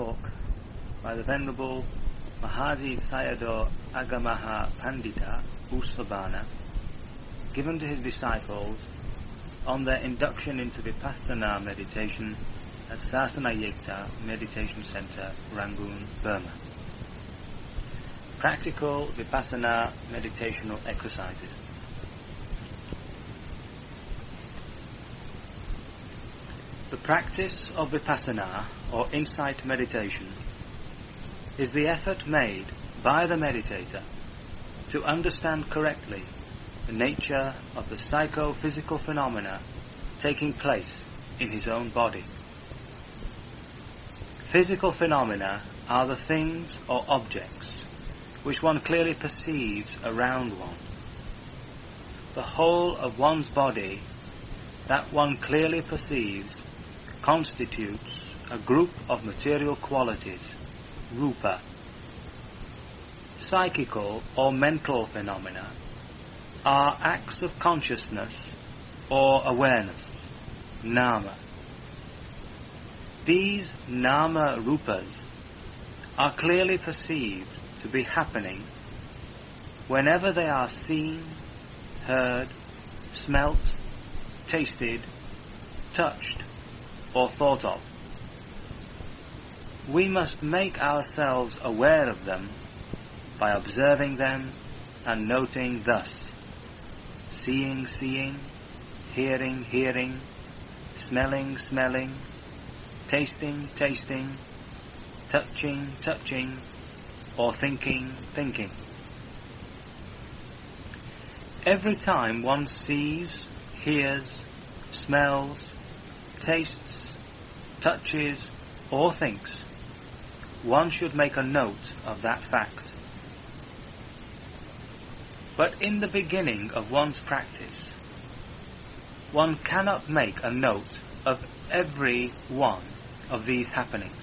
talk by the Venerable Mahasi Sayadaw Aggamaha Pandita U Sobhana, given to his disciples on their induction into Vipassana meditation at Sasana Yeiktha Meditation Center, Rangoon, Burma. Practical Vipassana meditational exercises. Practice of Vipassana or insight meditation is the effort made by the meditator to understand correctly the nature of the psychophysical phenomena taking place in his own body. Physical phenomena are the things or objects which one clearly perceives around one. The whole of one's body that one clearly perceives constitutes a group of material qualities, rupa. Psychical or mental phenomena are acts of consciousness or awareness, nama. These nama rupas are clearly perceived to be happening whenever they are seen, heard, smelt, tasted, touched, or thought of. We must make ourselves aware of them by observing them and noting thus seeing, seeing, hearing, hearing, smelling, smelling, tasting, tasting, touching, touching, or thinking, thinking. Every time one sees, hears, smells, tastes, touches, or thinks, one should make a note of that fact. But in the beginning of one's practice, one cannot make a note of every one of these happenings.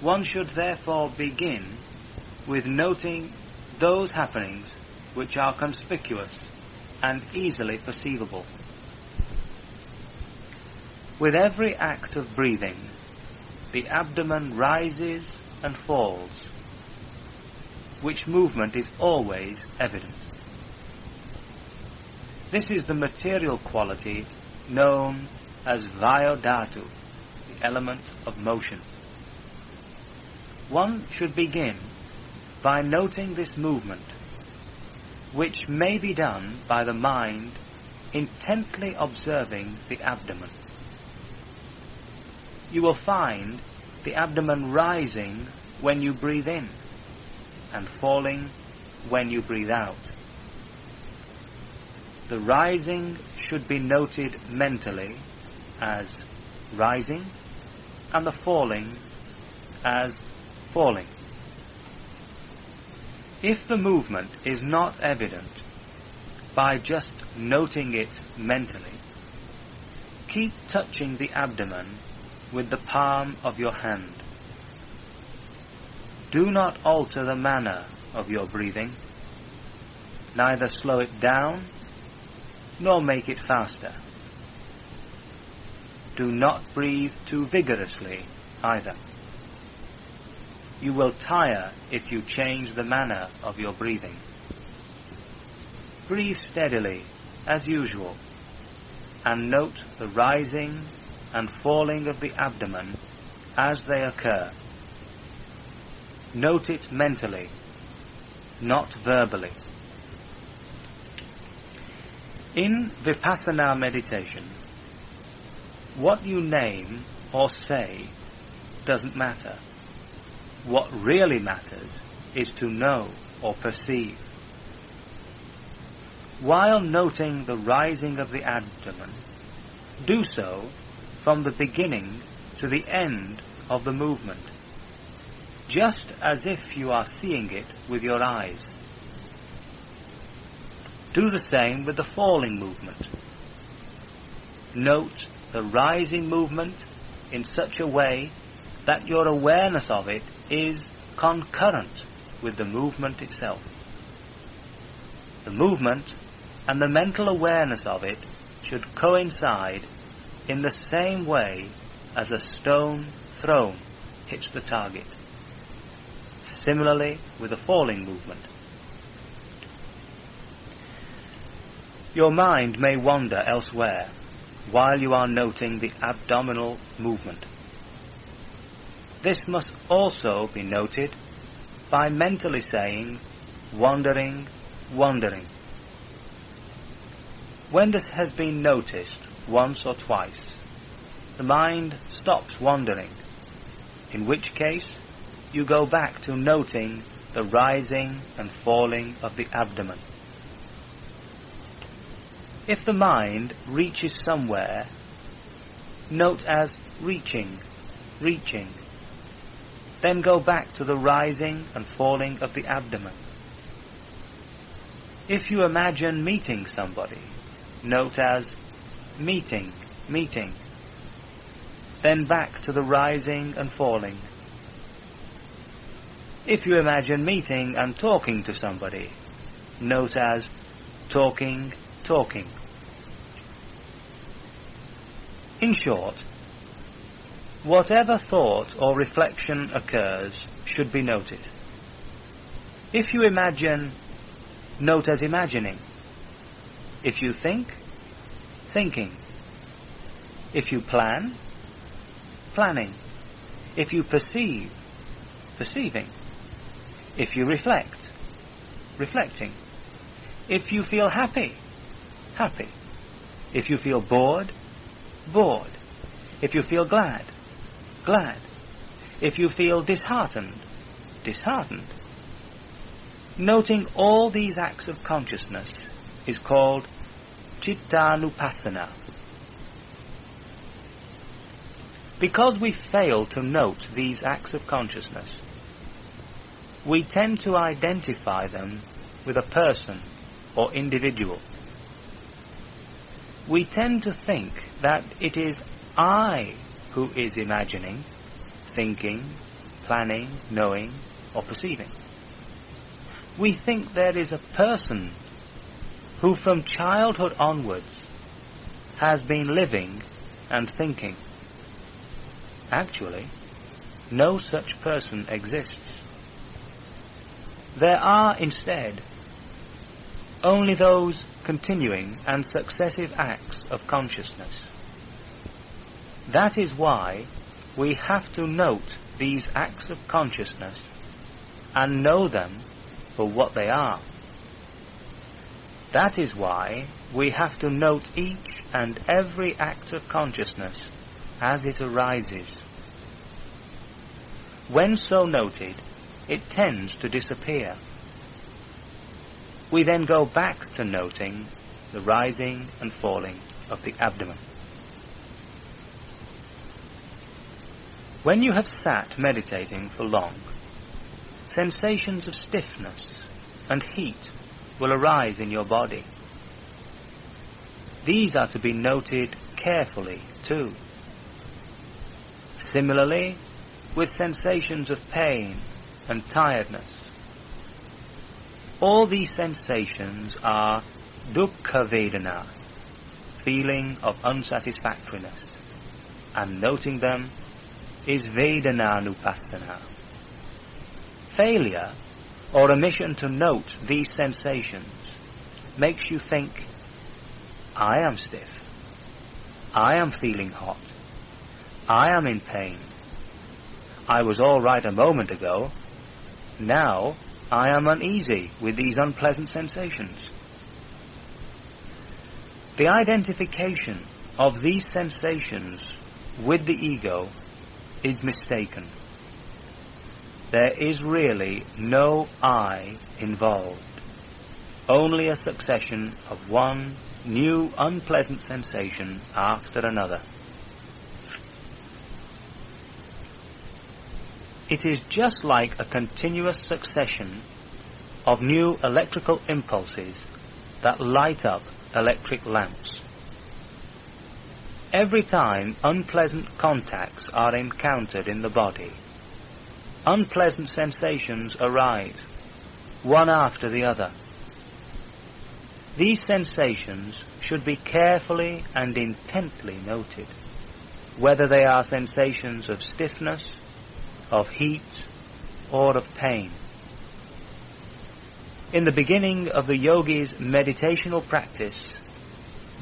One should therefore begin with noting those happenings which are conspicuous and easily perceivable. With every act of breathing, the abdomen rises and falls, which movement is always evident. This is the material quality known as Vayodhatu, the element of motion. One should begin by noting this movement, which may be done by the mind intently observing the abdomen. You will find the abdomen rising when you breathe in and falling when you breathe out. The rising should be noted mentally as rising and the falling as falling. If the movement is not evident by just noting it mentally, keep touching the abdomen with the palm of your hand. Do not alter the manner of your breathing, neither slow it down nor make it faster. Do not breathe too vigorously either. You will tire if you change the manner of your breathing. Breathe steadily, as usual, and note the rising and falling of the abdomen as they occur. Note it mentally, not verbally. In Vipassana meditation, what you name or say doesn't matter. What really matters is to know or perceive. While noting the rising of the abdomen, do so from the beginning to the end of the movement, just as if you are seeing it with your eyes. Do the same with the falling movement. Note the rising movement in such a way that your awareness of it is concurrent with the movement itself. The movement and the mental awareness of it should coincide in the same way as a stone thrown hits the target. Similarly with a falling movement. Your mind may wander elsewhere while you are noting the abdominal movement. This must also be noted by mentally saying, wandering, wandering. When this has been noticed once or twice, the mind stops wandering, in which case you go back to noting the rising and falling of the abdomen. If the mind reaches somewhere, note as reaching, reaching. Then go back to the rising and falling of the abdomen. If you imagine meeting somebody, note as meeting, meeting. Then back to the rising and falling. If you imagine meeting and talking to somebody, note as talking, talking. In short, whatever thought or reflection occurs should be noted. If you imagine, note as imagining. If you think, thinking. If you plan, planning. If you perceive, perceiving. If you reflect, reflecting. If you feel happy, happy. If you feel bored, bored. If you feel glad, glad. If you feel disheartened, disheartened. Noting all these acts of consciousness is called Chittanupassana. Because we fail to note these acts of consciousness, we tend to identify them with a person or individual we tend to think that it is I who is imagining, thinking, planning, knowing, or perceiving. We think there is a person who from childhood onwards has been living and thinking. Actually, no such person exists. There are instead only those continuing and successive acts of consciousness. That is why we have to note these acts of consciousness and know them for what they are. That is why we have to note each and every act of consciousness as it arises. When so noted, it tends to disappear we then go back to noting the rising and falling of the abdomen. When you have sat meditating for long, sensations of stiffness and heat will arise in your body. These are to be noted carefully too. Similarly, with sensations of pain and tiredness, all these sensations are dukkha vedana, feeling of unsatisfactoriness, and noting them is vedananupassana. Failure or omission to note these sensations makes you think, I am stiff, I am feeling hot, I am in pain, I was all right a moment ago, now I am uneasy with these unpleasant sensations. The identification of these sensations with the ego is mistaken. There is really no I involved, only a succession of one new unpleasant sensation after another. It is just like a continuous succession of new electrical impulses that light up electric lamps. Every time unpleasant contacts are encountered in the body, unpleasant sensations arise, one after the other. These sensations should be carefully and intently noted, whether they are sensations of stiffness, of heat or of pain. In the beginning of the yogi's meditational practice,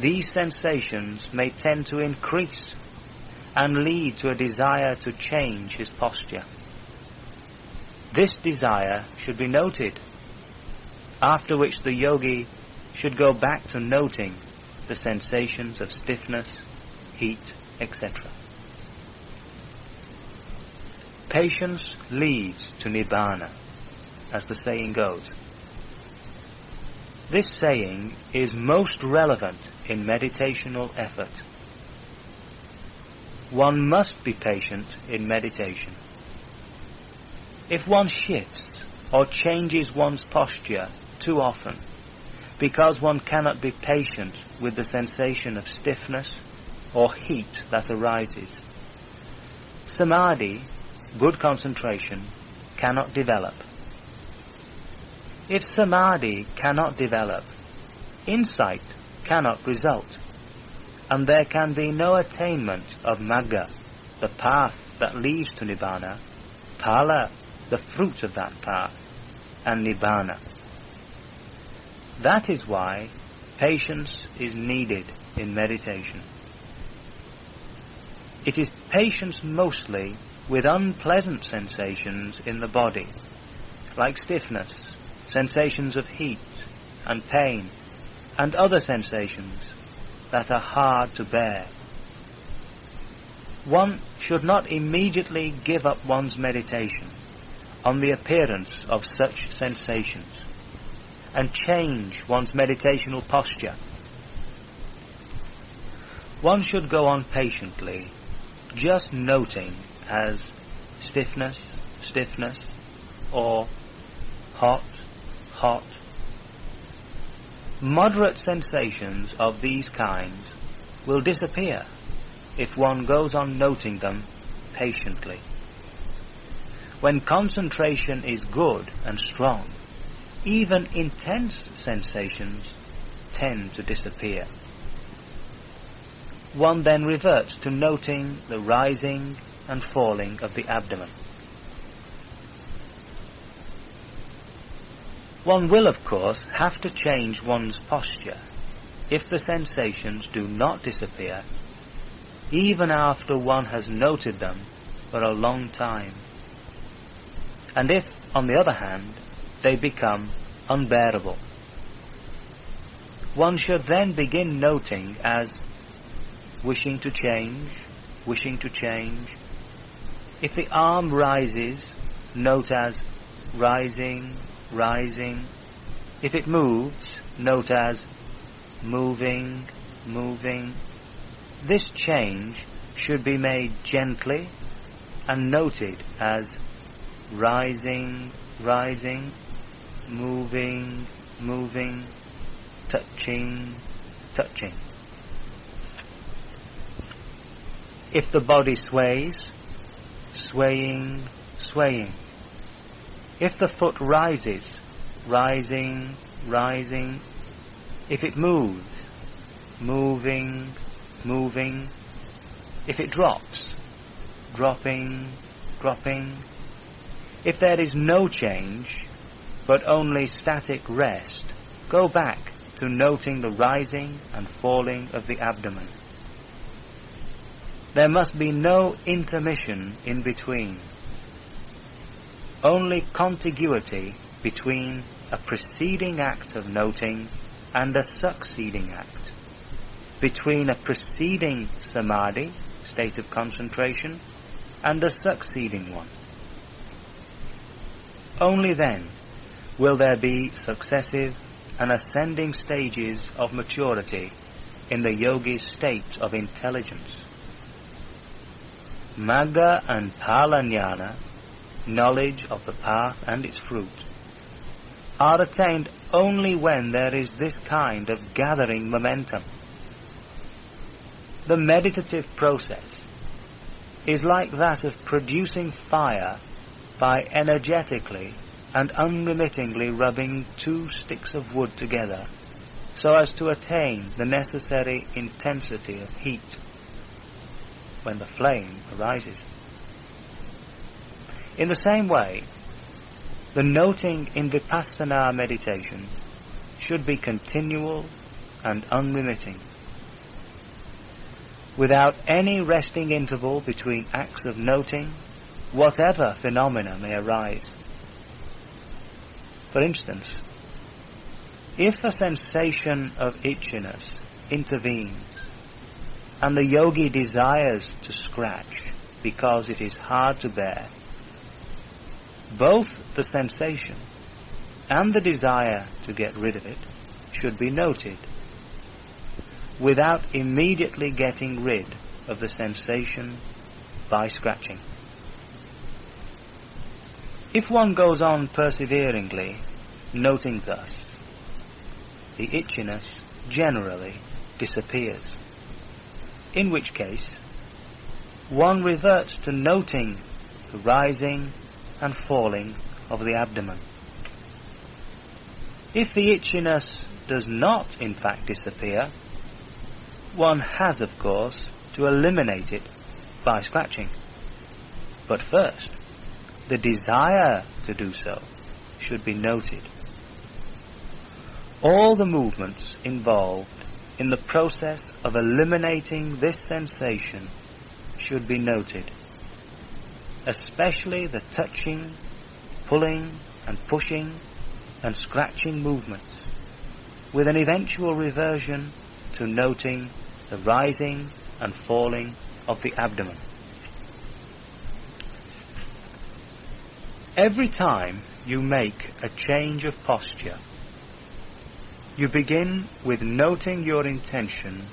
these sensations may tend to increase and lead to a desire to change his posture. This desire should be noted, after which the yogi should go back to noting the sensations of stiffness, heat, etc. Patience leads to Nibbana, as the saying goes. This saying is most relevant in meditational effort. One must be patient in meditation. If one shifts or changes one's posture too often because one cannot be patient with the sensation of stiffness or heat that arises, samadhi, good concentration, cannot develop. If samadhi cannot develop, insight cannot result, and there can be no attainment of magga, the path that leads to nibbana, phala, the fruit of that path, and nibbana. That is why patience is needed in meditation. It is patience mostly with unpleasant sensations in the body, like stiffness, sensations of heat and pain, and other sensations that are hard to bear. One should not immediately give up one's meditation on the appearance of such sensations and change one's meditational posture. One should go on patiently, just noting as stiffness, stiffness, or hot, hot. Moderate sensations of these kinds will disappear if one goes on noting them patiently. When concentration is good and strong, even intense sensations tend to disappear. One then reverts to noting the rising and falling of the abdomen. One will, of course, have to change one's posture if the sensations do not disappear, even after one has noted them for a long time. And if, on the other hand, they become unbearable. One should then begin noting as wishing to change, wishing to change. If the arm rises, note as rising, rising. If it moves, note as moving, moving. This change should be made gently and noted as rising, rising, moving, moving, touching, touching. If the body sways, swaying, swaying. If the foot rises, rising, rising. If it moves, moving, moving. If it drops, dropping, dropping. If there is no change, but only static rest, go back to noting the rising and falling of the abdomen. There must be no intermission in between only contiguity between a preceding act of noting and a succeeding act, between a preceding samadhi, state of concentration, and a succeeding one. Only then will there be successive and ascending stages of maturity in the yogi's state of intelligence. Magga and Phalanyana knowledge of the path and its fruit, are attained only when there is this kind of gathering momentum. The meditative process is like that of producing fire by energetically and unremittingly rubbing two sticks of wood together so as to attain the necessary intensity of heat when the flame arises. In the same way, the noting in Vipassana meditation should be continual and unremitting, without any resting interval between acts of noting, whatever phenomena may arise. For instance, if a sensation of itchiness intervenes and the yogi desires to scratch because it is hard to bear, both the sensation and the desire to get rid of it should be noted without immediately getting rid of the sensation by scratching. If one goes on perseveringly, noting thus, the itchiness generally disappears. In which case, one reverts to noting the rising and falling of the abdomen. If the itchiness does not in fact disappear, one has of course to eliminate it by scratching. But first, the desire to do so should be noted. All the movements involved in the process of eliminating this sensation should be noted, especially the touching, pulling and pushing and scratching movements, with an eventual reversion to noting the rising and falling of the abdomen. Every time you make a change of posture, you begin with noting your intention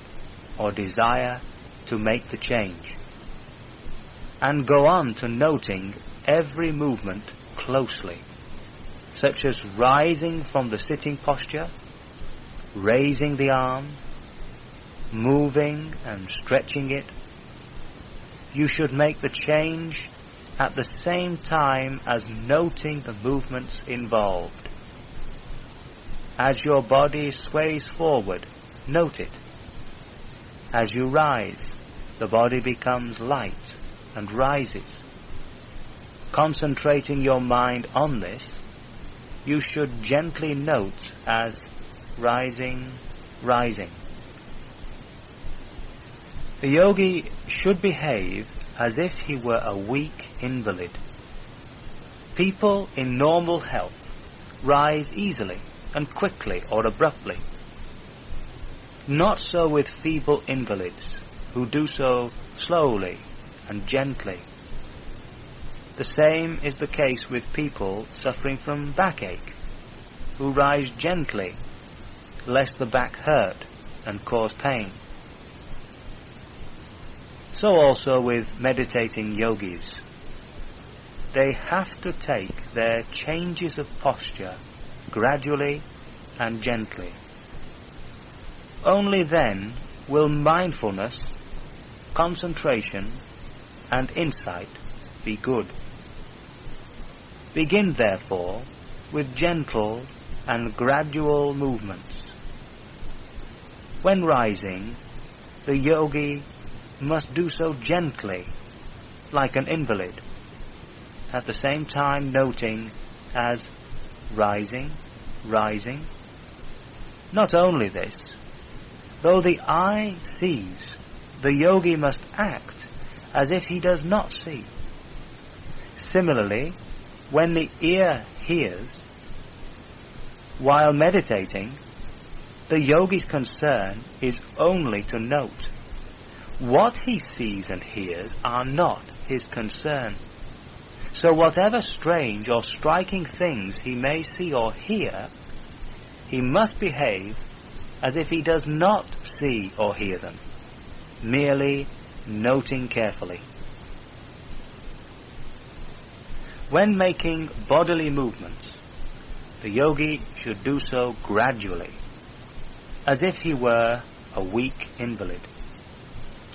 or desire to make the change, and go on to noting every movement closely, such as rising from the sitting posture, raising the arm, moving and stretching it. You should make the change at the same time as noting the movements involved. As your body sways forward, note it. As you rise, the body becomes light and rises. Concentrating your mind on this, you should gently note as rising, rising. The yogi should behave as if he were a weak invalid. People in normal health rise easily and quickly or abruptly. Not so with feeble invalids, who do so slowly and gently. The same is the case with people suffering from backache, who rise gently, lest the back hurt and cause pain. So also with meditating yogis. They have to take their changes of posture gradually and gently. Only then will mindfulness, concentration, and insight be good. Begin therefore with gentle and gradual movements. When rising, the yogi must do so gently, like an invalid, at the same time noting as rising, rising. Not only this, though the eye sees, the yogi must act as if he does not see. Similarly, when the ear hears, while meditating, the yogi's concern is only to note. What he sees and hears are not his concern. So whatever strange or striking things he may see or hear, he must behave as if he does not see or hear them, merely noting carefully. When making bodily movements, the yogi should do so gradually, as if he were a weak invalid,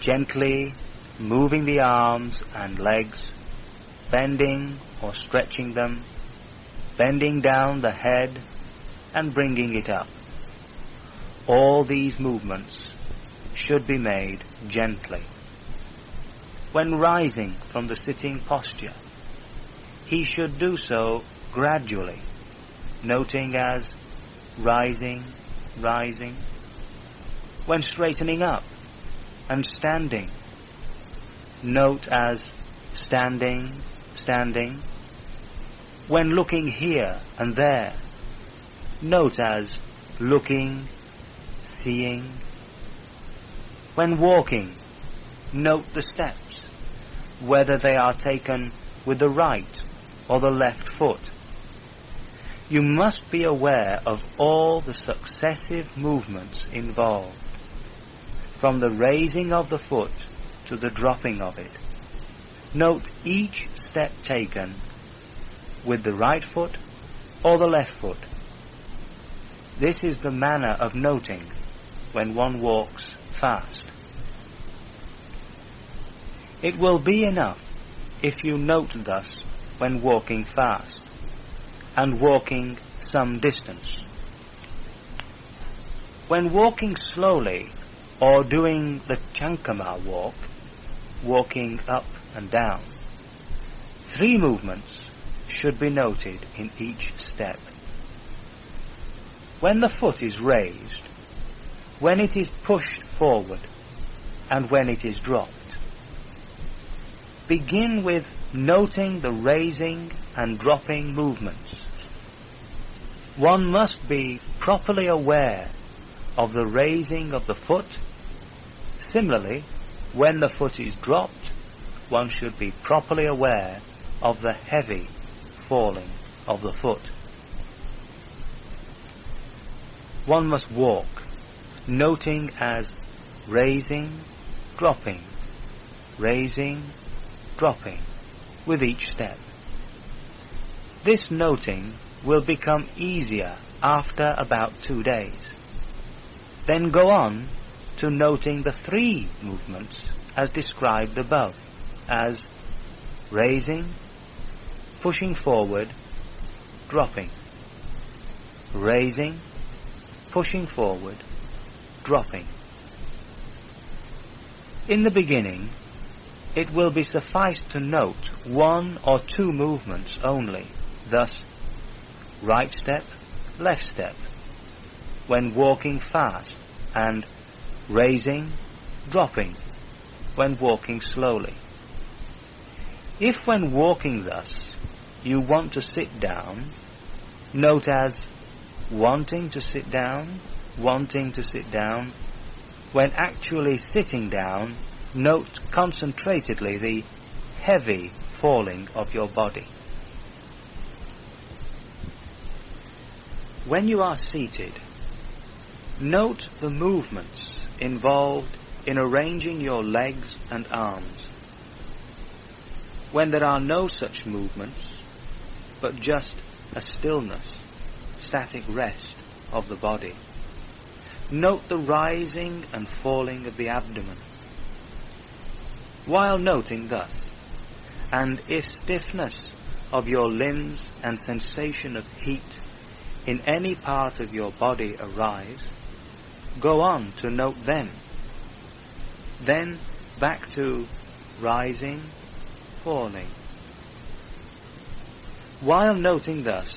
gently moving the arms and legs bending or stretching them, bending down the head and bringing it up. All these movements should be made gently. When rising from the sitting posture, he should do so gradually, noting as rising, rising, when straightening up and standing, note as standing, standing, when looking here and there, note as looking, seeing, when walking, note the steps, whether they are taken with the right or the left foot. You must be aware of all the successive movements involved, from the raising of the foot to the dropping of it. Note each step taken with the right foot or the left foot. This is the manner of noting when one walks fast. It will be enough if you note thus when walking fast and walking some distance. When walking slowly or doing the Chankama walk, walking up and down, three movements should be noted in each step. When the foot is raised, when it is pushed forward, and when it is dropped. Begin with noting the raising and dropping movements. One must be properly aware of the raising of the foot. Similarly, when the foot is dropped, one should be properly aware of the heavy falling of the foot. One must walk, noting as raising, dropping, raising, dropping with each step. This noting will become easier after about two days. Then go on to noting the three movements as described above as raising, pushing forward, dropping, raising, pushing forward, dropping. In the beginning, it will be suffice to note one or two movements only, thus right step, left step, when walking fast, and raising, dropping, when walking slowly. If when walking thus you want to sit down, note as wanting to sit down, wanting to sit down. When actually sitting down, note concentratedly the heavy falling of your body. When you are seated, note the movements involved in arranging your legs and arms. When there are no such movements, but just a stillness, static rest of the body. Note the rising and falling of the abdomen. While noting thus, and if stiffness of your limbs and sensation of heat in any part of your body arise, go on to note them. Then back to rising, falling, while noting thus,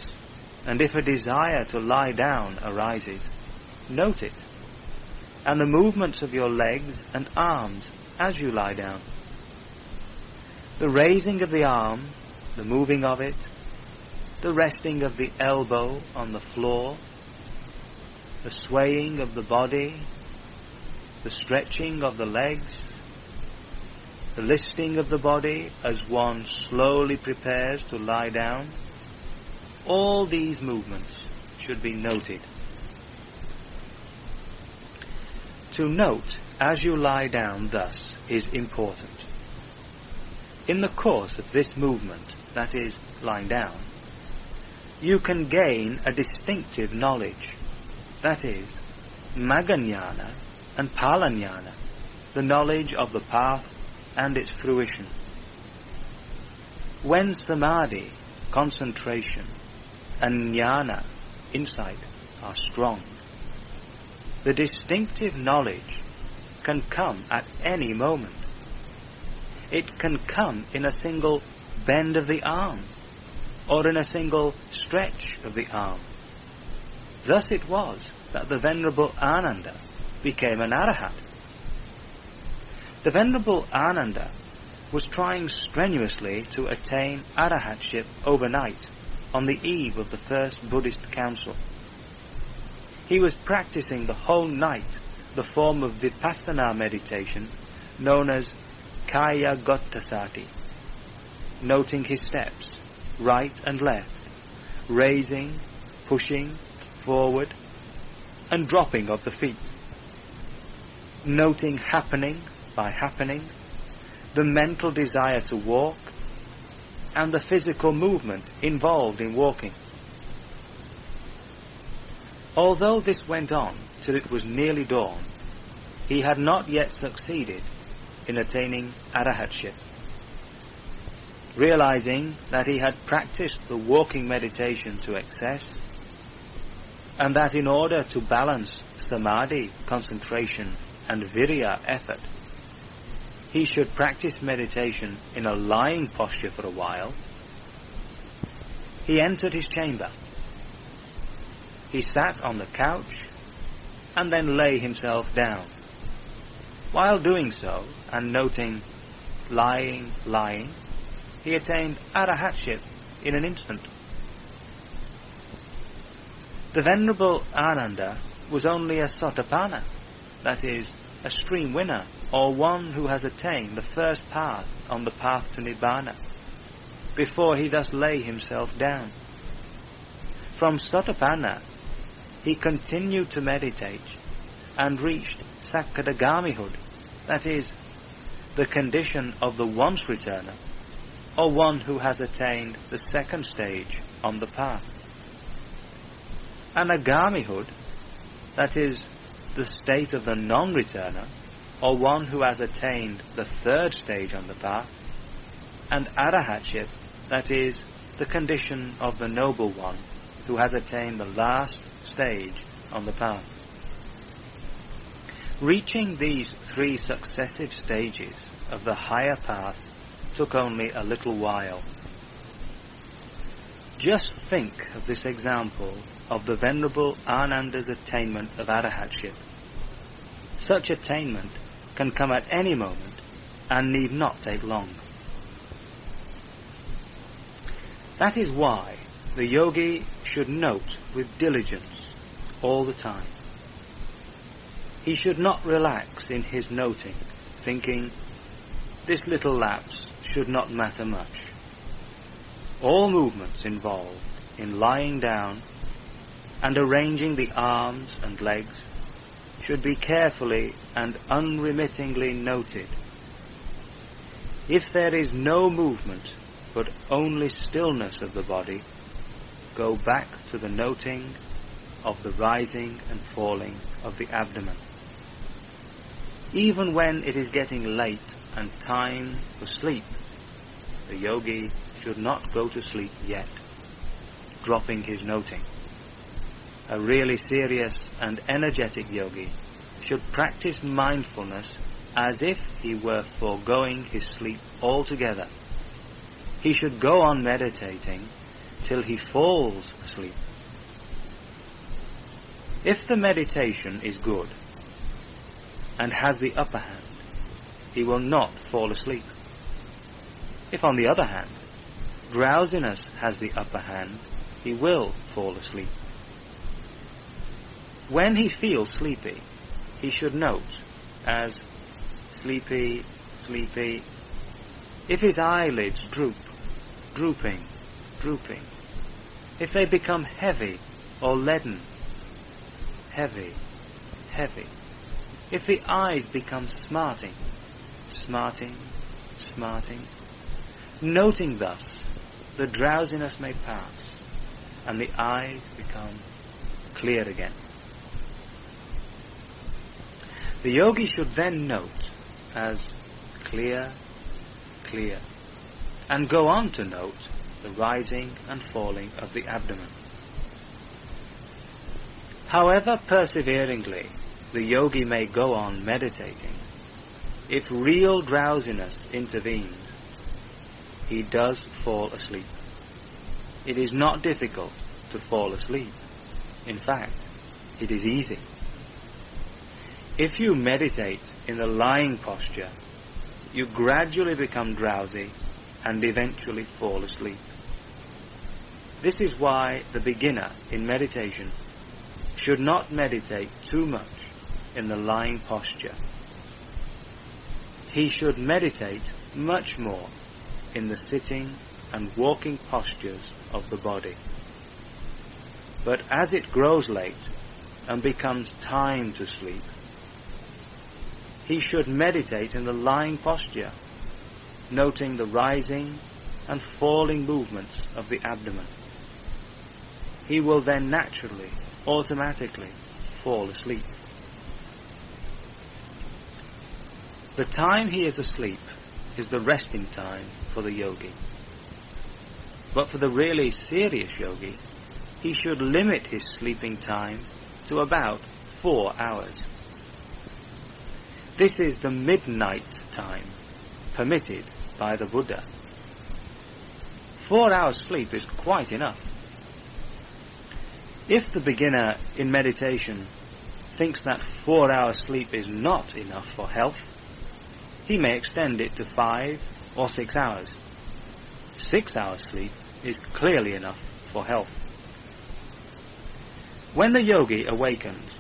and if a desire to lie down arises, note it, and the movements of your legs and arms as you lie down. The raising of the arm, the moving of it, the resting of the elbow on the floor, the swaying of the body, the stretching of the legs, the listing of the body as one slowly prepares to lie down, all these movements should be noted. To note as you lie down thus is important. In the course of this movement, that is, lying down, you can gain a distinctive knowledge, that is, Maganyana and Phalanyana, the knowledge of the path and its fruition. When samadhi, concentration, and jnana, insight, are strong, the distinctive knowledge can come at any moment. It can come in a single bend of the arm or in a single stretch of the arm. Thus it was that the Venerable Ananda became an Arahat. The Venerable Ananda was trying strenuously to attain Arahatship overnight on the eve of the first Buddhist council. He was practicing the whole night the form of vipassana meditation known as Kaya Gatasati, noting his steps, right and left, raising, pushing, forward, and dropping of the feet, noting happening by happening, the mental desire to walk, and the physical movement involved in walking. Although this went on till it was nearly dawn, he had not yet succeeded in attaining arahatship. Realizing that he had practiced the walking meditation to excess, and that in order to balance samadhi, concentration, and virya, effort, he should practice meditation in a lying posture for a while, he entered his chamber. He sat on the couch and then lay himself down. While doing so, and noting lying, lying, he attained arahatship in an instant. The Venerable Ananda was only a sotapanna, that is, a stream winner, or one who has attained the first path on the path to Nibbana, before he thus lay himself down. From Sotapanna, he continued to meditate and reached Sakadagamihood, that is, the condition of the once returner, or one who has attained the second stage on the path. Anagamihood, that is, the state of the non-returner, or one who has attained the third stage on the path, and arahatship, that is, the condition of the noble one who has attained the last stage on the path. Reaching these three successive stages of the higher path took only a little while. Just think of this example of the Venerable Ananda's attainment of arahatship. Such attainment can come at any moment and need not take long. That is why the yogi should note with diligence all the time. He should not relax in his noting, thinking, this little lapse should not matter much. All movements involved in lying down and arranging the arms and legs should be carefully and unremittingly noted. If there is no movement but only stillness of the body, go back to the noting of the rising and falling of the abdomen. Even when it is getting late and time for sleep, the yogi should not go to sleep yet, dropping his noting. A really serious and energetic yogi should practice mindfulness as if he were foregoing his sleep altogether. He should go on meditating till he falls asleep. If the meditation is good and has the upper hand, he will not fall asleep. If, on the other hand, drowsiness has the upper hand, he will fall asleep. When he feels sleepy, he should note as sleepy, sleepy. If his eyelids droop, drooping, drooping. If they become heavy or leaden, heavy, heavy. If the eyes become smarting, smarting, smarting. Noting thus, the drowsiness may pass, and the eyes become clear again. The yogi should then note as clear, clear, and go on to note the rising and falling of the abdomen. However perseveringly the yogi may go on meditating, if real drowsiness intervenes, he does fall asleep. it is not difficult to fall asleep. In fact, it is easy. If you meditate in the lying posture, you gradually become drowsy and eventually fall asleep. This is why the beginner in meditation should not meditate too much in the lying posture. He should meditate much more in the sitting and walking postures of the body. But as it grows late and becomes time to sleep, he should meditate in the lying posture, noting the rising and falling movements of the abdomen. He will then naturally, automatically fall asleep. The time he is asleep is the resting time for the yogi. But for the really serious yogi, he should limit his sleeping time to about four hours. This is the midnight time permitted by the Buddha. Four hours sleep is quite enough. If the beginner in meditation thinks that four hours sleep is not enough for health, he may extend it to five or six hours. Six hours sleep is clearly enough for health. When the yogi awakens,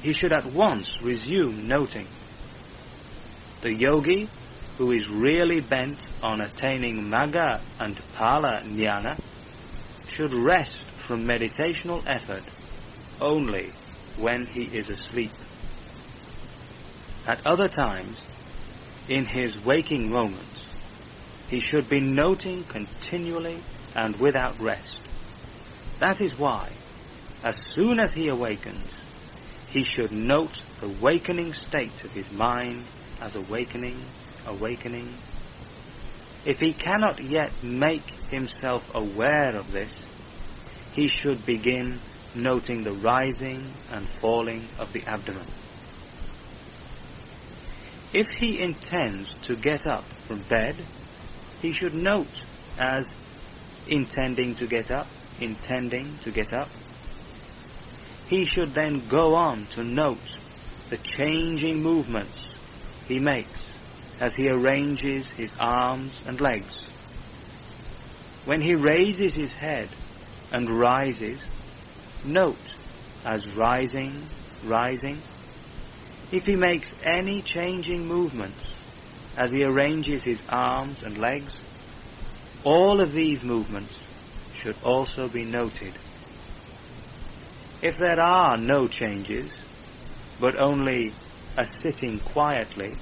he should at once resume noting. The yogi, who is really bent on attaining Magga and Phala Jnana, should rest from meditational effort only when he is asleep. At other times, in his waking moments, he should be noting continually and without rest. That is why, as soon as he awakens, he should note the wakening state of his mind as awakening, awakening. If he cannot yet make himself aware of this, he should begin noting the rising and falling of the abdomen. If he intends to get up from bed, he should note as intending to get up, intending to get up. He should then go on to note the changing movements he makes as he arranges his arms and legs. When he raises his head and rises, note as rising, rising. If he makes any changing movements as he arranges his arms and legs, all of these movements should also be noted. If there are no changes, but only a sitting quietly,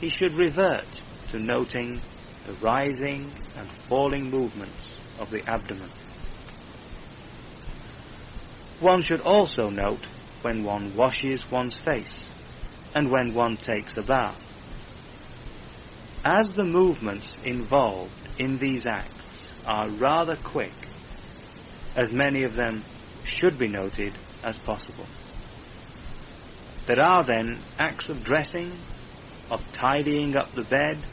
he should revert to noting the rising and falling movements of the abdomen. One should also note when one washes one's face and when one takes a bath. As the movements involved in these acts are rather quick, as many of them should be noted as possible. There are then acts of dressing, of tidying up the bed,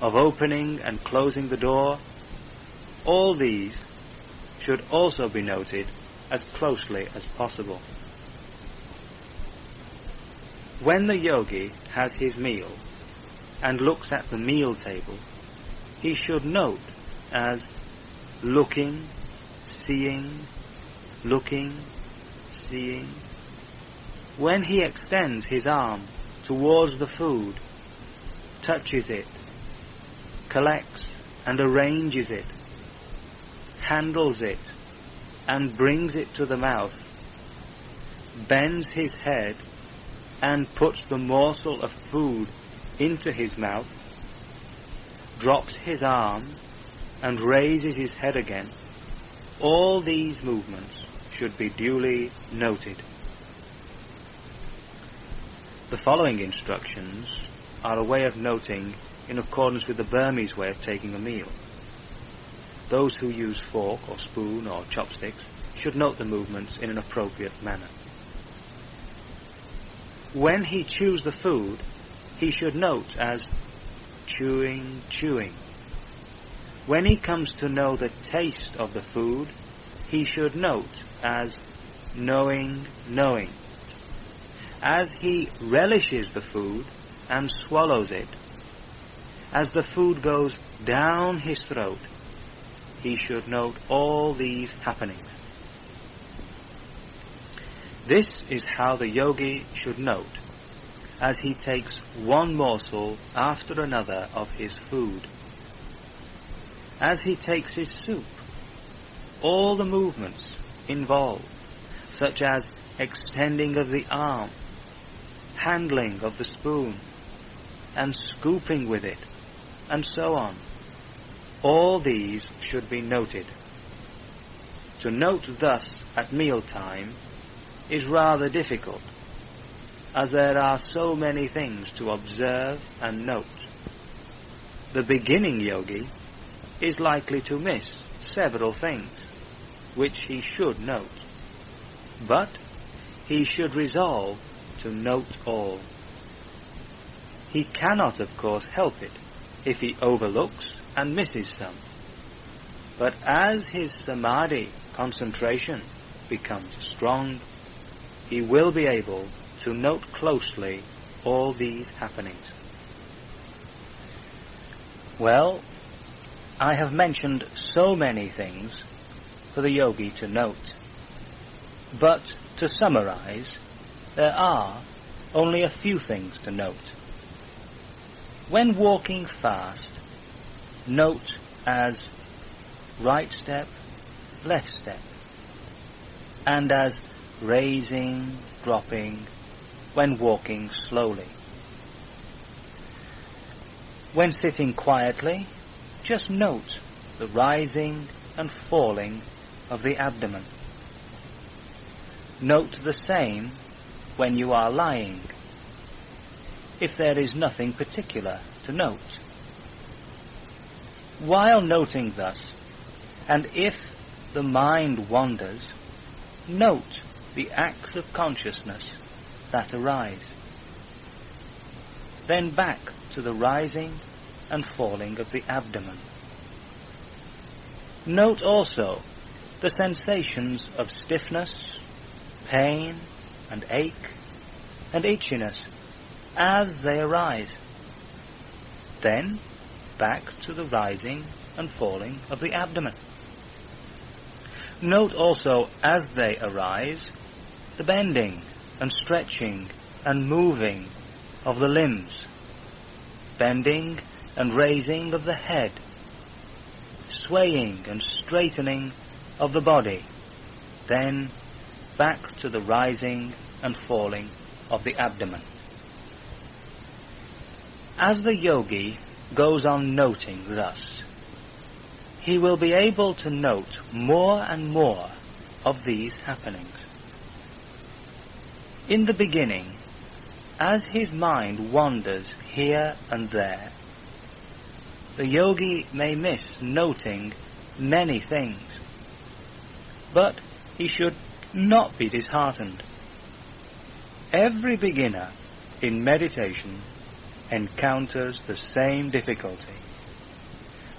of opening and closing the door. All these should also be noted as closely as possible. When the yogi has his meal and looks at the meal table, he should note as looking, seeing, looking, seeing. When he extends his arm towards the food, touches it, collects and arranges it, handles it, and brings it to the mouth, bends his head and puts the morsel of food into his mouth, drops his arm and raises his head again, all these movements should be duly noted. The following instructions are a way of noting in accordance with the Burmese way of taking a meal. Those who use fork or spoon or chopsticks should note the movements in an appropriate manner. When he chews the food, he should note as chewing, chewing. when he comes to know the taste of the food, he should note as knowing, knowing. As he relishes the food and swallows it, as the food goes down his throat, he should note all these happenings. This is how the yogi should note as he takes one morsel after another of his food. As he takes his soup, all the movements involved, such as extending of the arm, handling of the spoon, and scooping with it, and so on. All these should be noted. To note thus at mealtime is rather difficult, as there are so many things to observe and note. The beginning yogi is likely to miss several things, which he should note. But he should resolve to note all. He cannot, of course, help it if he overlooks and misses some. But as his samadhi concentration becomes strong, he will be able to note closely all these happenings. Well, I have mentioned so many things for the yogi to note. But to summarize, there are only a few things to note. When walking fast, note as right step, left step, and as raising, dropping, when walking slowly. When sitting quietly, just note the rising and falling of the abdomen. Note the same when you are lying, if there is nothing particular to note. While noting thus, and if the mind wanders, note the acts of consciousness that arise. Then back to the rising and falling of the abdomen. Note also the sensations of stiffness, pain, and ache, and itchiness as they arise. Then back to the rising and falling of the abdomen. Note also as they arise the bending and stretching and moving of the limbs, bending and raising of the head, swaying and straightening of the body, then back to the rising and falling of the abdomen. As the yogi goes on noting thus, he will be able to note more and more of these happenings. In the beginning, as his mind wanders here and there, the yogi may miss noting many things, but he should not be disheartened. Every beginner in meditation encounters the same difficulty.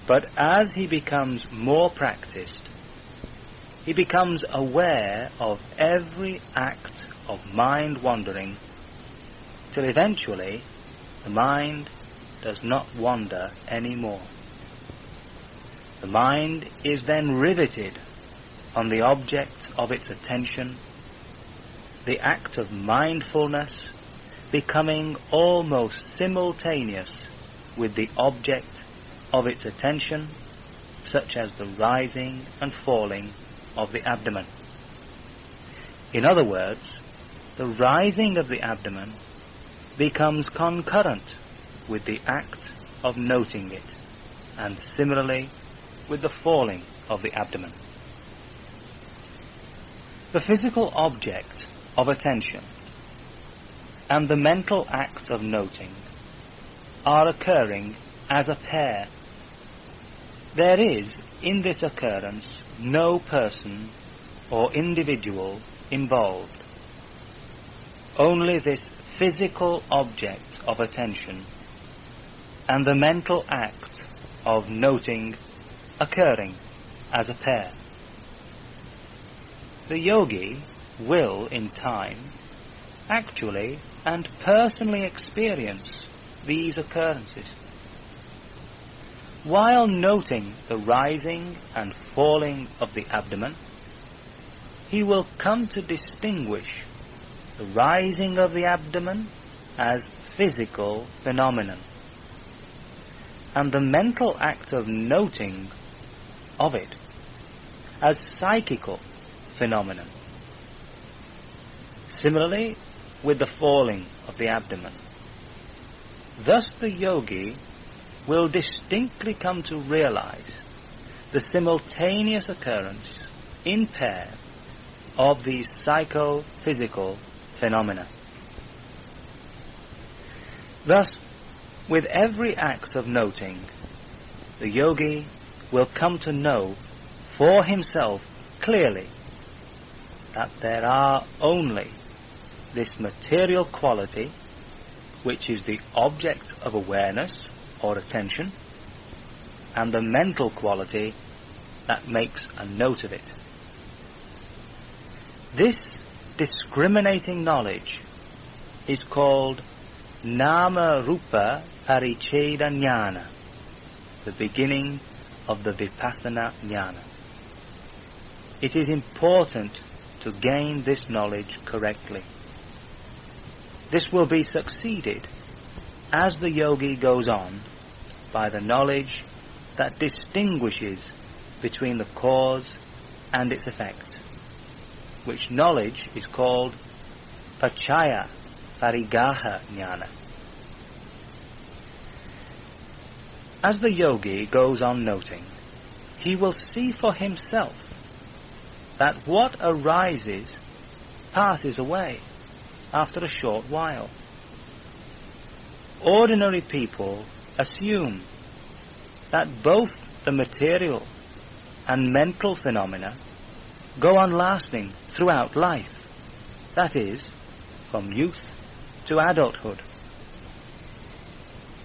But as he becomes more practiced, he becomes aware of every act of mind wandering till eventually the mind does not wander any more. The mind is then riveted on the object of its attention, the act of mindfulness becoming almost simultaneous with the object of its attention, such as the rising and falling of the abdomen. In other words, the rising of the abdomen becomes concurrent with the act of noting it, and similarly with the falling of the abdomen. The physical object of attention and the mental act of noting are occurring as a pair. There is, in this occurrence, no person or individual involved. Only this physical object of attention and the mental act of noting occurring as a pair. The yogi will, in time, actually and personally experience these occurrences. While noting the rising and falling of the abdomen, he will come to distinguish the rising of the abdomen as physical phenomenon and the mental act of noting of it as psychical phenomenon. Similarly, with the falling of the abdomen. Thus the yogi will distinctly come to realize the simultaneous occurrence in pair of these psychophysical phenomena. Thus, with every act of noting, the yogi will come to know for himself clearly that there are only this material quality, which is the object of awareness or attention, and the mental quality that makes a note of it. This discriminating knowledge is called Nama Rupa Pariccheda Jnana, the beginning of the Vipassana Jnana. It is important to gain this knowledge correctly. This will be succeeded as the yogi goes on by the knowledge that distinguishes between the cause and its effect, which knowledge is called Paccaya Pariggaha Jnana. As the yogi goes on noting, he will see for himself that what arises passes away after a short while. Ordinary people assume that both the material and mental phenomena go on lasting throughout life, that is, from youth to adulthood.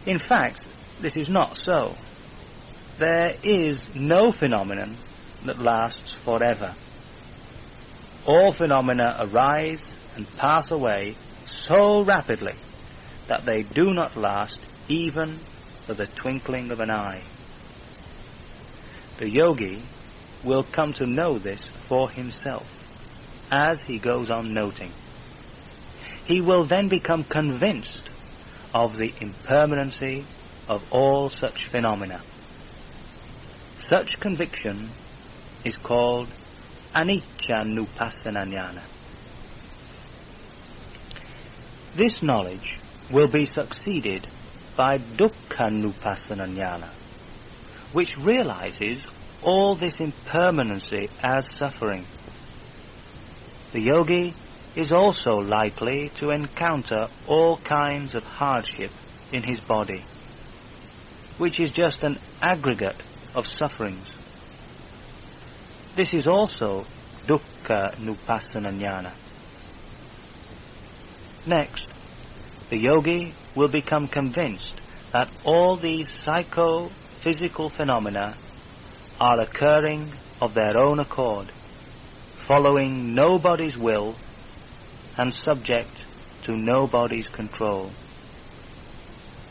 In fact, this is not so. There is no phenomenon that lasts forever. All phenomena arise and pass away so rapidly that they do not last even for the twinkling of an eye. The yogi will come to know this for himself as he goes on noting. He will then become convinced of the impermanency of all such phenomena. Such conviction is called anicca jnana. This knowledge will be succeeded by dukkha jnana, which realizes all this impermanency as suffering. The yogi is also likely to encounter all kinds of hardship in his body, which is just an aggregate of sufferings. This is also dukkha nupassana jnana. Next, the yogi will become convinced that all these psycho-physical phenomena are occurring of their own accord, following nobody's will and subject to nobody's control.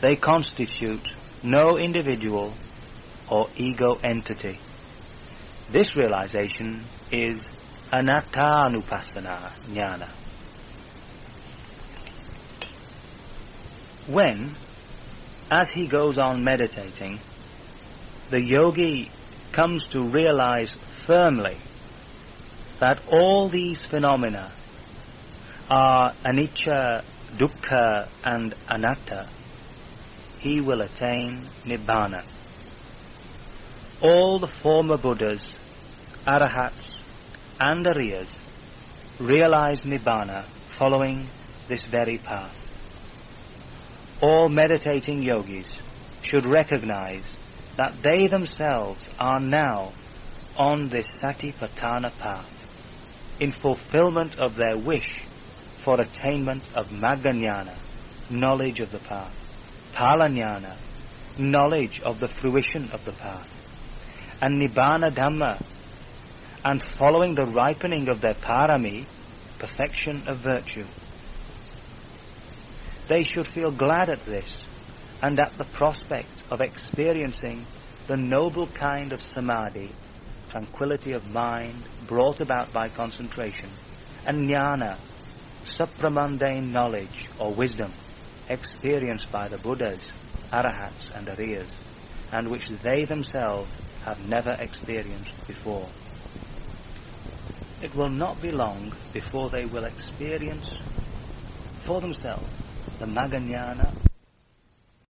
They constitute no individual or ego entity. This realization is anattanupassana jnana. When, as he goes on meditating, the yogi comes to realize firmly that all these phenomena are anicca, dukkha, and anatta, he will attain nibbana. All the former Buddhas, Arahats, and Ariyas realize nibbana following this very path. All meditating yogis should recognize that they themselves are now on this satipatthana path in fulfillment of their wish for attainment of Magga knowledge of the path, Phalajnana, knowledge of the fruition of the path, and Nibbana Dhamma, and following the ripening of their parami, perfection of virtue. They should feel glad at this and at the prospect of experiencing the noble kind of samadhi, tranquility of mind brought about by concentration, and jnana, supramundane knowledge or wisdom experienced by the Buddhas, Arahats, and Ariyas, and which they themselves have never experienced before. It will not be long before they will experience for themselves the Maganyana